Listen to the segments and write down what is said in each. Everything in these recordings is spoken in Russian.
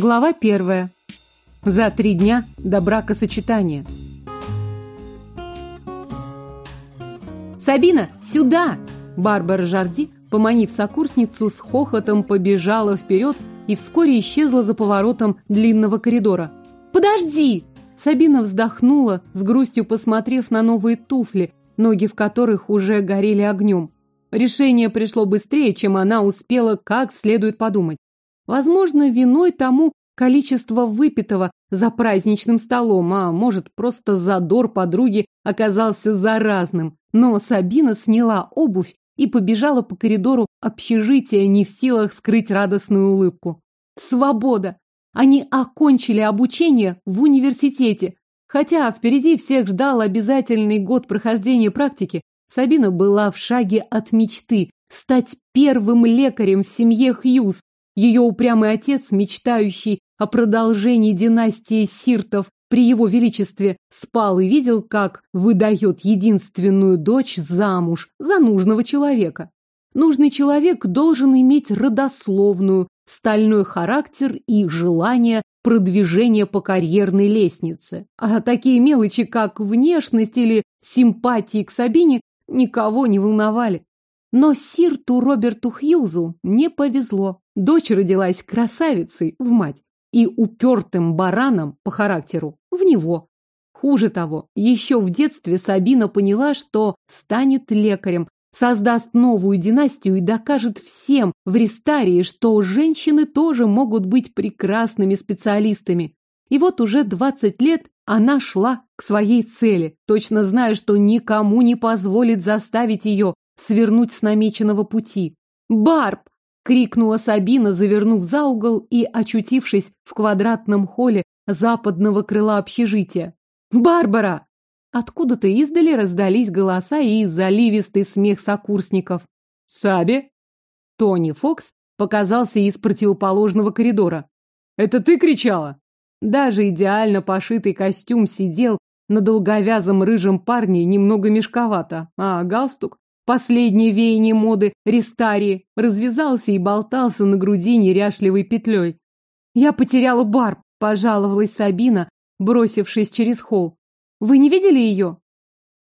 Глава первая. За три дня до бракосочетания. «Сабина, сюда!» Барбара Жарди, поманив сокурсницу, с хохотом побежала вперед и вскоре исчезла за поворотом длинного коридора. «Подожди!» Сабина вздохнула, с грустью посмотрев на новые туфли, ноги в которых уже горели огнем. Решение пришло быстрее, чем она успела как следует подумать. Возможно, виной тому количество выпитого за праздничным столом, а может, просто задор подруги оказался заразным. Но Сабина сняла обувь и побежала по коридору общежития, не в силах скрыть радостную улыбку. Свобода! Они окончили обучение в университете. Хотя впереди всех ждал обязательный год прохождения практики, Сабина была в шаге от мечты стать первым лекарем в семье Хьюз. Ее упрямый отец, мечтающий о продолжении династии Сиртов при его величестве, спал и видел, как выдает единственную дочь замуж за нужного человека. Нужный человек должен иметь родословную, стальной характер и желание продвижения по карьерной лестнице. А такие мелочи, как внешность или симпатии к Сабине, никого не волновали. Но Сирту Роберту Хьюзу не повезло. Дочь родилась красавицей в мать и упертым бараном по характеру в него. Хуже того, еще в детстве Сабина поняла, что станет лекарем, создаст новую династию и докажет всем в Ристарии, что женщины тоже могут быть прекрасными специалистами. И вот уже 20 лет она шла к своей цели, точно зная, что никому не позволит заставить ее свернуть с намеченного пути. «Барб!» — крикнула Сабина, завернув за угол и очутившись в квадратном холле западного крыла общежития. «Барбара!» Откуда-то издали раздались голоса и заливистый смех сокурсников. «Саби?» Тони Фокс показался из противоположного коридора. «Это ты кричала?» Даже идеально пошитый костюм сидел на долговязом рыжем парне немного мешковато, а галстук, последнее веяние моды Ристарии, развязался и болтался на груди неряшливой петлей. «Я потеряла Барб», — пожаловалась Сабина, бросившись через холл. «Вы не видели ее?»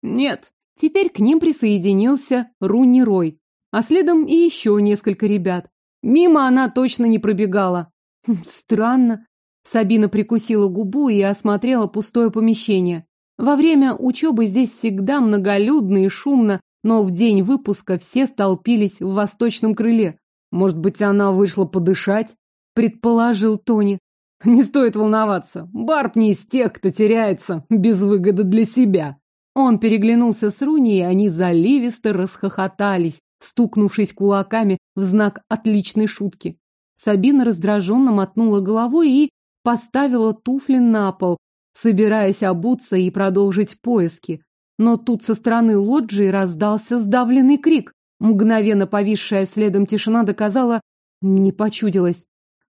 «Нет». Теперь к ним присоединился Руни Рой, а следом и еще несколько ребят. Мимо она точно не пробегала. Хм, странно. Сабина прикусила губу и осмотрела пустое помещение. Во время учебы здесь всегда многолюдно и шумно, но в день выпуска все столпились в восточном крыле. Может быть, она вышла подышать? Предположил Тони. Не стоит волноваться. Барб не из тех, кто теряется без выгоды для себя. Он переглянулся с Руни, и они заливисто расхохотались, стукнувшись кулаками в знак отличной шутки. Сабина раздраженно мотнула головой и поставила туфли на пол, собираясь обуться и продолжить поиски. Но тут со стороны лоджии раздался сдавленный крик. Мгновенно повисшая следом тишина доказала, не почудилась.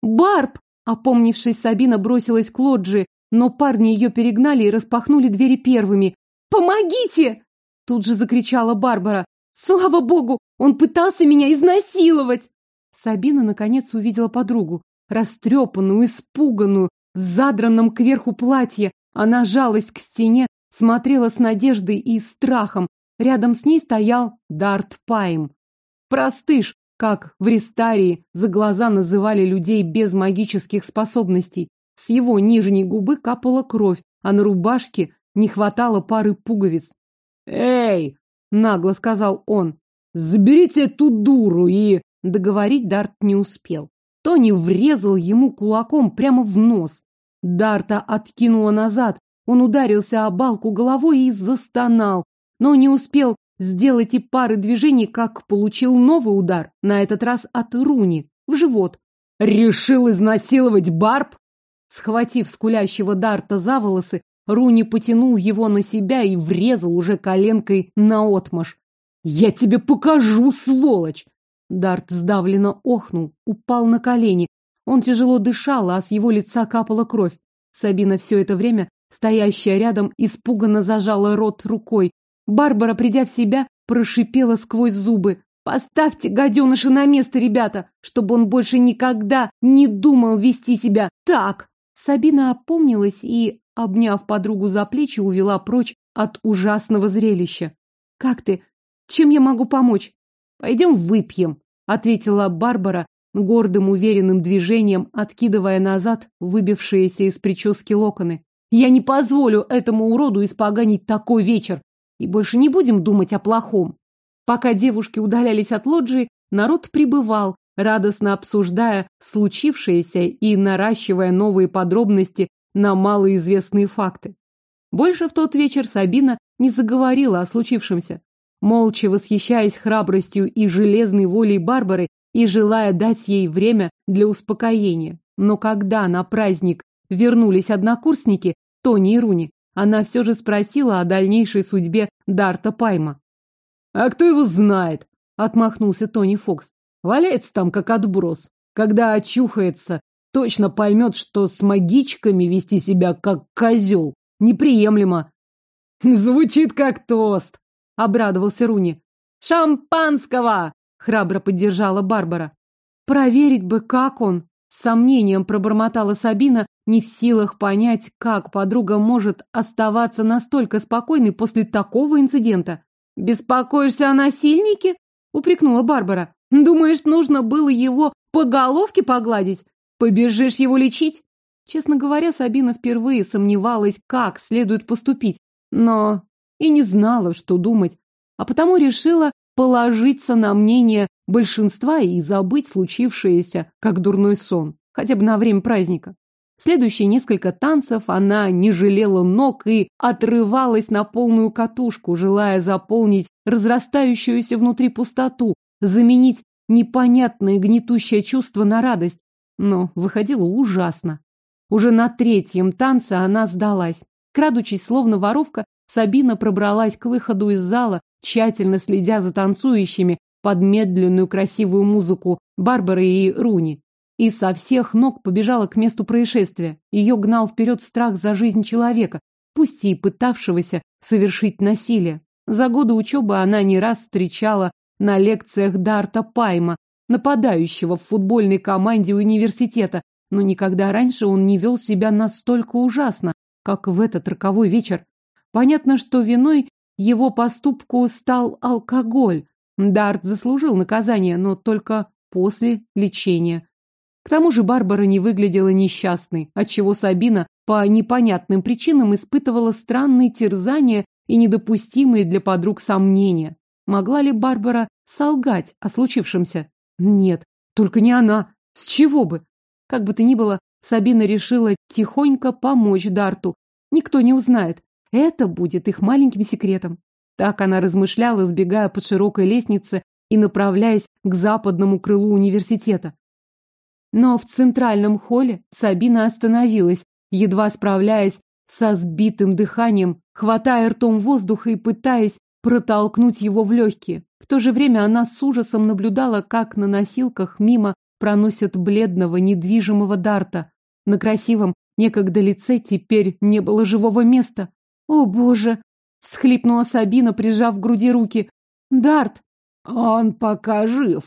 «Барб!» Опомнившись, Сабина бросилась к лоджии, но парни ее перегнали и распахнули двери первыми. «Помогите!» Тут же закричала Барбара. «Слава богу! Он пытался меня изнасиловать!» Сабина наконец увидела подругу растрепанную, испуганную, в задранном кверху платье. Она жалась к стене, смотрела с надеждой и страхом. Рядом с ней стоял Дарт Пайм. Простыш, как в Ристарии за глаза называли людей без магических способностей. С его нижней губы капала кровь, а на рубашке не хватало пары пуговиц. «Эй!» — нагло сказал он. «Заберите эту дуру и...» Договорить Дарт не успел. Тони врезал ему кулаком прямо в нос. Дарта откинула назад. Он ударился о балку головой и застонал, но не успел сделать и пары движений, как получил новый удар, на этот раз от Руни, в живот. «Решил изнасиловать Барб?» Схватив скулящего Дарта за волосы, Руни потянул его на себя и врезал уже коленкой наотмашь. «Я тебе покажу, сволочь!» Дарт сдавленно охнул, упал на колени. Он тяжело дышал, а с его лица капала кровь. Сабина все это время, стоящая рядом, испуганно зажала рот рукой. Барбара, придя в себя, прошипела сквозь зубы. Поставьте гаденыша на место, ребята, чтобы он больше никогда не думал вести себя так. Сабина опомнилась и, обняв подругу за плечи, увела прочь от ужасного зрелища. «Как ты? Чем я могу помочь?» «Пойдем выпьем», — ответила Барбара, гордым уверенным движением откидывая назад выбившиеся из прически локоны. «Я не позволю этому уроду испоганить такой вечер, и больше не будем думать о плохом». Пока девушки удалялись от лоджии, народ прибывал, радостно обсуждая случившееся и наращивая новые подробности на малоизвестные факты. Больше в тот вечер Сабина не заговорила о случившемся. Молча восхищаясь храбростью и железной волей Барбары и желая дать ей время для успокоения. Но когда на праздник вернулись однокурсники, Тони и Руни, она все же спросила о дальнейшей судьбе Дарта Пайма. «А кто его знает?» — отмахнулся Тони Фокс. «Валяется там, как отброс. Когда очухается, точно поймет, что с магичками вести себя как козел неприемлемо». «Звучит как тост», — обрадовался Руни. «Шампанского!» — храбро поддержала Барбара. «Проверить бы, как он!» С сомнением пробормотала Сабина, не в силах понять, как подруга может оставаться настолько спокойной после такого инцидента. «Беспокоишься о насильнике?» — упрекнула Барбара. «Думаешь, нужно было его по головке погладить? Побежишь его лечить?» Честно говоря, Сабина впервые сомневалась, как следует поступить, но и не знала, что думать, а потому решила положиться на мнение большинства и забыть случившееся, как дурной сон, хотя бы на время праздника. Следующие несколько танцев она не жалела ног и отрывалась на полную катушку, желая заполнить разрастающуюся внутри пустоту, заменить непонятное гнетущее чувство на радость. Но выходило ужасно. Уже на третьем танце она сдалась. Крадучись, словно воровка, Сабина пробралась к выходу из зала, тщательно следя за танцующими под медленную красивую музыку Барбары и Руни и со всех ног побежала к месту происшествия. Ее гнал вперед страх за жизнь человека, пусть и пытавшегося совершить насилие. За годы учебы она не раз встречала на лекциях Дарта Пайма, нападающего в футбольной команде университета, но никогда раньше он не вел себя настолько ужасно, как в этот роковой вечер. Понятно, что виной его поступку стал алкоголь. Дарт заслужил наказание, но только после лечения. К тому же Барбара не выглядела несчастной, отчего Сабина по непонятным причинам испытывала странные терзания и недопустимые для подруг сомнения. Могла ли Барбара солгать о случившемся? Нет, только не она. С чего бы? Как бы то ни было, Сабина решила тихонько помочь Дарту. Никто не узнает. Это будет их маленьким секретом. Так она размышляла, сбегая по широкой лестнице и направляясь к западному крылу университета. Но в центральном холле Сабина остановилась, едва справляясь со сбитым дыханием, хватая ртом воздуха и пытаясь протолкнуть его в легкие. В то же время она с ужасом наблюдала, как на носилках мимо проносят бледного, недвижимого Дарта. На красивом, некогда лице теперь не было живого места. «О, боже!» — всхлипнула Сабина, прижав к груди руки. «Дарт!» «Он пока жив!»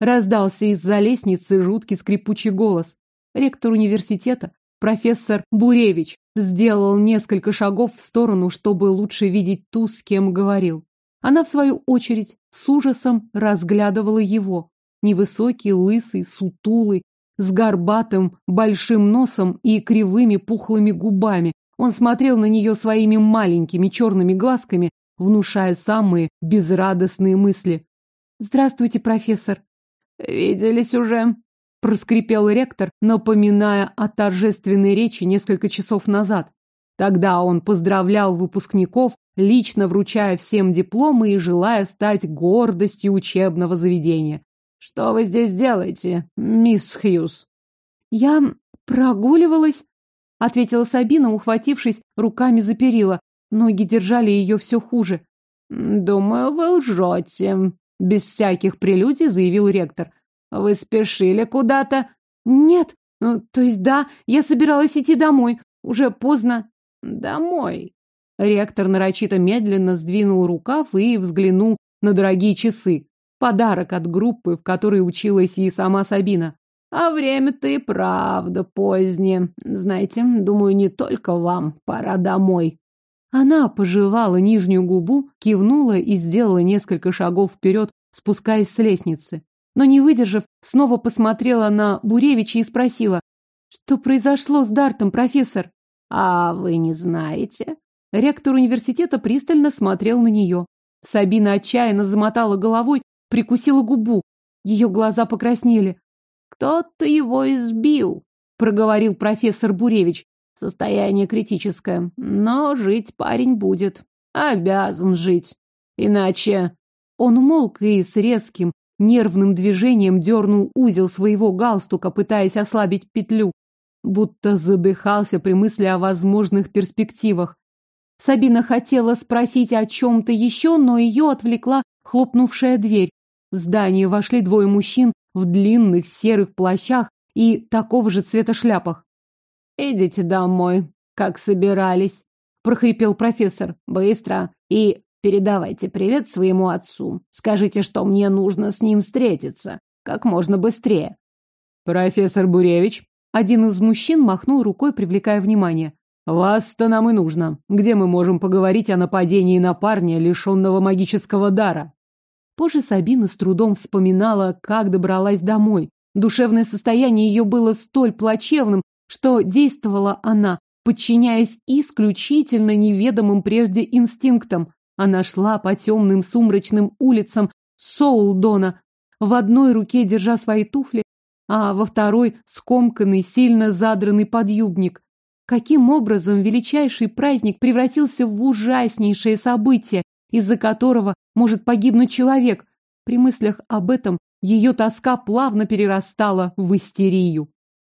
Раздался из-за лестницы жуткий скрипучий голос. Ректор университета, профессор Буревич, сделал несколько шагов в сторону, чтобы лучше видеть ту, с кем говорил. Она, в свою очередь, с ужасом разглядывала его. Невысокий, лысый, сутулый, с горбатым, большим носом и кривыми пухлыми губами. Он смотрел на нее своими маленькими черными глазками, внушая самые безрадостные мысли. «Здравствуйте, профессор», «Виделись уже», — проскрипел ректор, напоминая о торжественной речи несколько часов назад. Тогда он поздравлял выпускников, лично вручая всем дипломы и желая стать гордостью учебного заведения. «Что вы здесь делаете, мисс Хьюз?» «Я прогуливалась», — ответила Сабина, ухватившись руками за перила. Ноги держали ее все хуже. «Думаю, вы лжете», без всяких прелюдий заявил ректор. Вы спешили куда-то? Нет. Ну, то есть да, я собиралась идти домой. Уже поздно. Домой. Ректор нарочито медленно сдвинул рукав и взглянул на дорогие часы. Подарок от группы, в которой училась и сама Сабина. А время-то и правда позднее. Знаете, думаю, не только вам. Пора домой. Она пожевала нижнюю губу, кивнула и сделала несколько шагов вперед, спускаясь с лестницы. Но не выдержав, снова посмотрела на Буревича и спросила, что произошло с Дартом, профессор? А вы не знаете? Ректор университета пристально смотрел на нее. Сабина отчаянно замотала головой, прикусила губу. Ее глаза покраснели. «Кто-то его избил», — проговорил профессор Буревич. «Состояние критическое, но жить парень будет. Обязан жить. Иначе...» Он умолк и с резким, нервным движением дернул узел своего галстука, пытаясь ослабить петлю, будто задыхался при мысли о возможных перспективах. Сабина хотела спросить о чем-то еще, но ее отвлекла хлопнувшая дверь. В здание вошли двое мужчин в длинных серых плащах и такого же цвета шляпах. «Идите домой, как собирались», — прохрипел профессор. «Быстро. И передавайте привет своему отцу. Скажите, что мне нужно с ним встретиться. Как можно быстрее». «Профессор Буревич», — один из мужчин махнул рукой, привлекая внимание. «Вас-то нам и нужно. Где мы можем поговорить о нападении на парня, лишенного магического дара?» Позже Сабина с трудом вспоминала, как добралась домой. Душевное состояние ее было столь плачевным, что действовала она, подчиняясь исключительно неведомым прежде инстинктам. Она шла по темным сумрачным улицам Соулдона, в одной руке держа свои туфли, а во второй скомканный, сильно задранный подъюбник. Каким образом величайший праздник превратился в ужаснейшее событие, из-за которого может погибнуть человек. При мыслях об этом ее тоска плавно перерастала в истерию.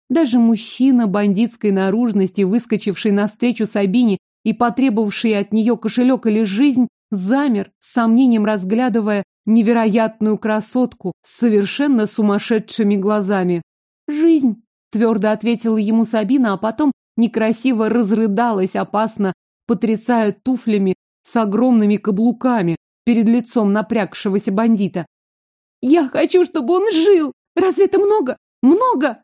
Даже мужчина бандитской наружности, выскочивший навстречу Сабине и потребовавший от нее кошелек или жизнь, замер, с сомнением разглядывая невероятную красотку с совершенно сумасшедшими глазами. «Жизнь!» — твердо ответила ему Сабина, а потом некрасиво разрыдалась, опасно потрясая туфлями с огромными каблуками перед лицом напрягшегося бандита. «Я хочу, чтобы он жил! Разве это много? Много?»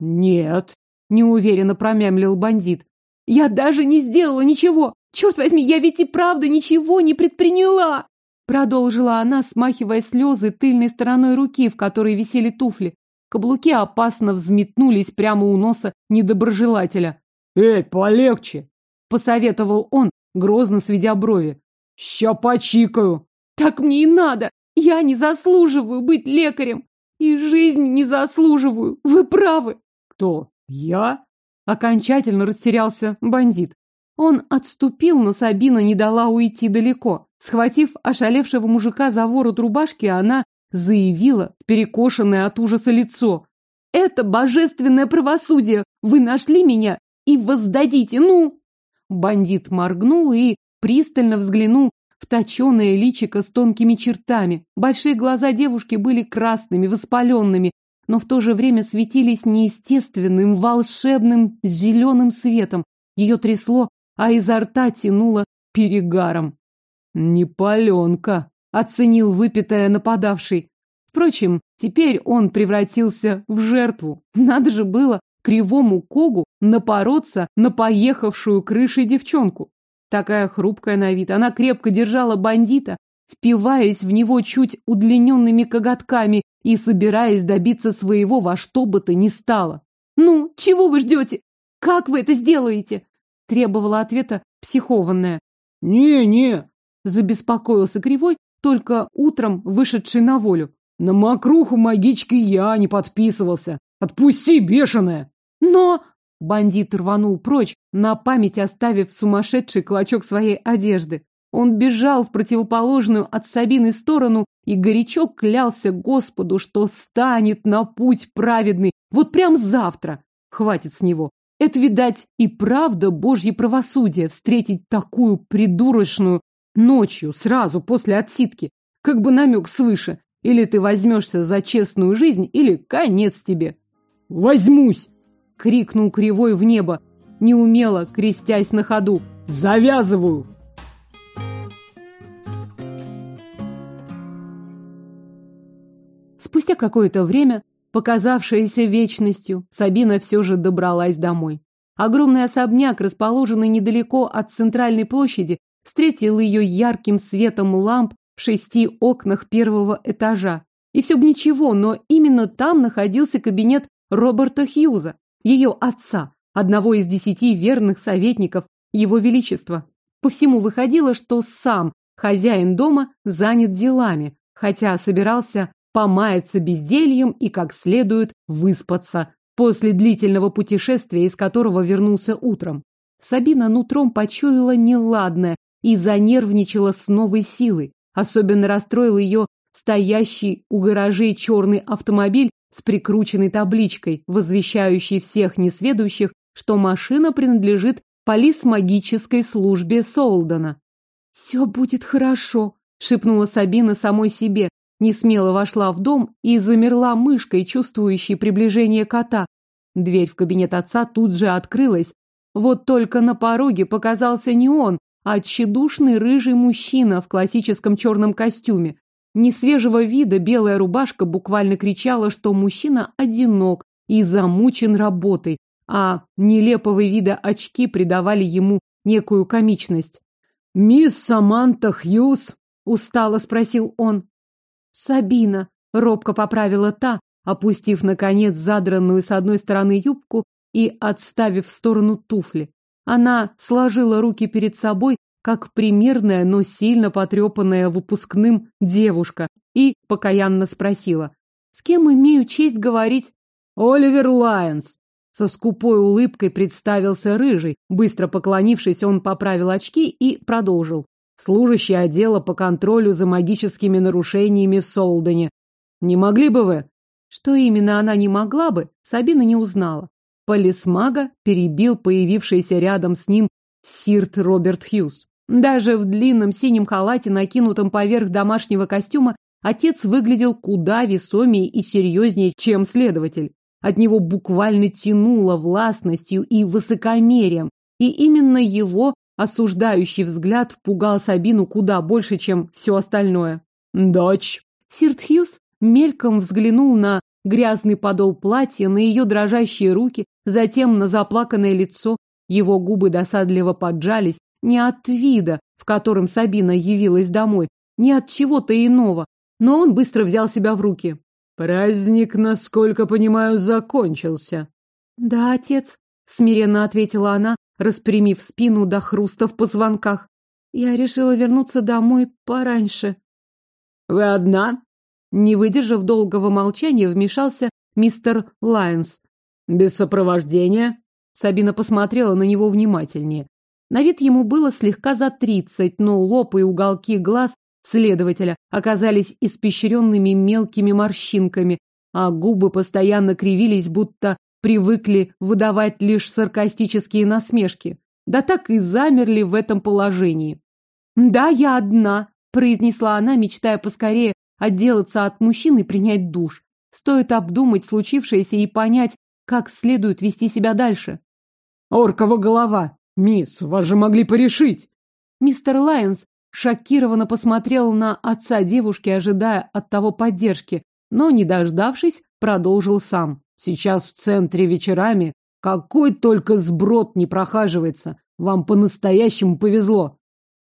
«Нет», — неуверенно промямлил бандит. «Я даже не сделала ничего! Черт возьми, я ведь и правда ничего не предприняла!» Продолжила она, смахивая слезы тыльной стороной руки, в которой висели туфли. Каблуки опасно взметнулись прямо у носа недоброжелателя. «Эй, полегче!» — посоветовал он, грозно сведя брови. «Ща почикаю!» «Так мне и надо! Я не заслуживаю быть лекарем! И жизнь не заслуживаю! Вы правы!» «Кто? Я?» Окончательно растерялся бандит. Он отступил, но Сабина не дала уйти далеко. Схватив ошалевшего мужика за ворот рубашки, она заявила, перекошенное от ужаса лицо. «Это божественное правосудие! Вы нашли меня и воздадите, ну!» Бандит моргнул и пристально взглянул в точеное личико с тонкими чертами. Большие глаза девушки были красными, воспаленными, но в то же время светились неестественным, волшебным зеленым светом. Ее трясло, а изо рта тянуло перегаром. «Не паленка», — оценил выпитая нападавший. Впрочем, теперь он превратился в жертву. Надо же было кривому когу напороться на поехавшую крышей девчонку. Такая хрупкая на вид, она крепко держала бандита, впиваясь в него чуть удлиненными коготками и собираясь добиться своего во что бы то ни стало. «Ну, чего вы ждете? Как вы это сделаете?» требовала ответа психованная. «Не-не», забеспокоился Кривой, только утром вышедший на волю. «На мокруху магички я не подписывался. Отпусти, бешеная!» «Но...» Бандит рванул прочь, на память оставив сумасшедший клочок своей одежды. Он бежал в противоположную от Сабины сторону и горячо клялся Господу, что станет на путь праведный вот прям завтра. Хватит с него. Это, видать, и правда божье правосудие встретить такую придурочную ночью, сразу после отсидки. Как бы намек свыше. Или ты возьмешься за честную жизнь, или конец тебе. Возьмусь! крикнул кривой в небо, неумело крестясь на ходу. Завязываю! Какое-то время, показавшееся вечностью, Сабина все же добралась домой. Огромный особняк, расположенный недалеко от центральной площади, встретил ее ярким светом ламп в шести окнах первого этажа. И все бы ничего, но именно там находился кабинет Роберта Хьюза, ее отца, одного из десяти верных советников Его Величества. По всему выходило, что сам хозяин дома занят делами, хотя собирался помаяться бездельем и как следует выспаться после длительного путешествия, из которого вернулся утром. Сабина нутром почуяла неладное и занервничала с новой силой. Особенно расстроил ее стоящий у гаражей черный автомобиль с прикрученной табличкой, возвещающей всех несведущих, что машина принадлежит полисмагической службе Солдана. «Все будет хорошо», — шепнула Сабина самой себе, несмело вошла в дом и замерла мышкой, чувствующей приближение кота. Дверь в кабинет отца тут же открылась. Вот только на пороге показался не он, а тщедушный рыжий мужчина в классическом черном костюме. Несвежего вида белая рубашка буквально кричала, что мужчина одинок и замучен работой, а нелепого вида очки придавали ему некую комичность. «Мисс Саманта Хьюз?» — устало спросил он. «Сабина», — робко поправила та, опустив, наконец, задранную с одной стороны юбку и отставив в сторону туфли. Она сложила руки перед собой как примерная, но сильно потрепанная выпускным девушка, и покаянно спросила, «С кем имею честь говорить?» «Оливер Лайонс!» Со скупой улыбкой представился Рыжий. Быстро поклонившись, он поправил очки и продолжил. Служащий отдела по контролю за магическими нарушениями в Солдене. Не могли бы вы? Что именно она не могла бы, Сабина не узнала. Полисмага перебил появившийся рядом с ним Сирт Роберт Хьюз. Даже в длинном синем халате, накинутом поверх домашнего костюма, отец выглядел куда весомее и серьезнее, чем следователь. От него буквально тянуло властностью и высокомерием, и именно его осуждающий взгляд пугал Сабину куда больше, чем все остальное. «Дочь!» Сирт Хьюз мельком взглянул на грязный подол платья, на ее дрожащие руки, затем на заплаканное лицо. Его губы досадливо поджались, не от вида, в котором Сабина явилась домой, не от чего-то иного. Но он быстро взял себя в руки. «Праздник, насколько понимаю, закончился». «Да, отец», — смиренно ответила она, распрямив спину до хруста в позвонках. «Я решила вернуться домой пораньше». «Вы одна?» Не выдержав долгого молчания, вмешался мистер Лайнс. «Без сопровождения?» Сабина посмотрела на него внимательнее. На вид ему было слегка за тридцать, но лоб и уголки глаз следователя оказались испещренными мелкими морщинками, а губы постоянно кривились, будто привыкли выдавать лишь саркастические насмешки. Да так и замерли в этом положении. «Да, я одна», — произнесла она, мечтая поскорее отделаться от мужчин и принять душ. Стоит обдумать случившееся и понять, как следует вести себя дальше. «Оркова голова!» «Мисс, вас же могли порешить!» Мистер Лайонс шокированно посмотрел на отца девушки, ожидая от того поддержки, но, не дождавшись, продолжил сам. «Сейчас в центре вечерами какой только сброд не прохаживается. Вам по-настоящему повезло».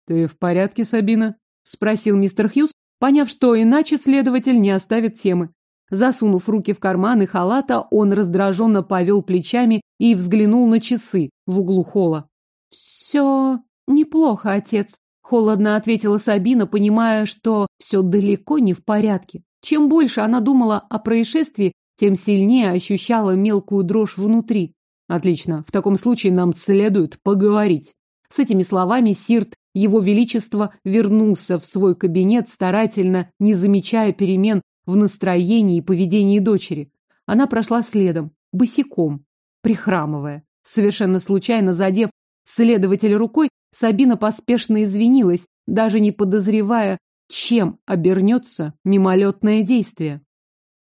«Ты в порядке, Сабина?» — спросил мистер Хьюз, поняв, что иначе следователь не оставит темы. Засунув руки в карманы халата, он раздраженно повел плечами и взглянул на часы в углу холла. «Все неплохо, отец», — холодно ответила Сабина, понимая, что все далеко не в порядке. Чем больше она думала о происшествии, тем сильнее ощущала мелкую дрожь внутри. «Отлично, в таком случае нам следует поговорить». С этими словами Сирт, его величество, вернулся в свой кабинет, старательно не замечая перемен в настроении и поведении дочери. Она прошла следом, босиком, прихрамывая. Совершенно случайно задев Следователь рукой, Сабина поспешно извинилась, даже не подозревая, чем обернется мимолетное действие.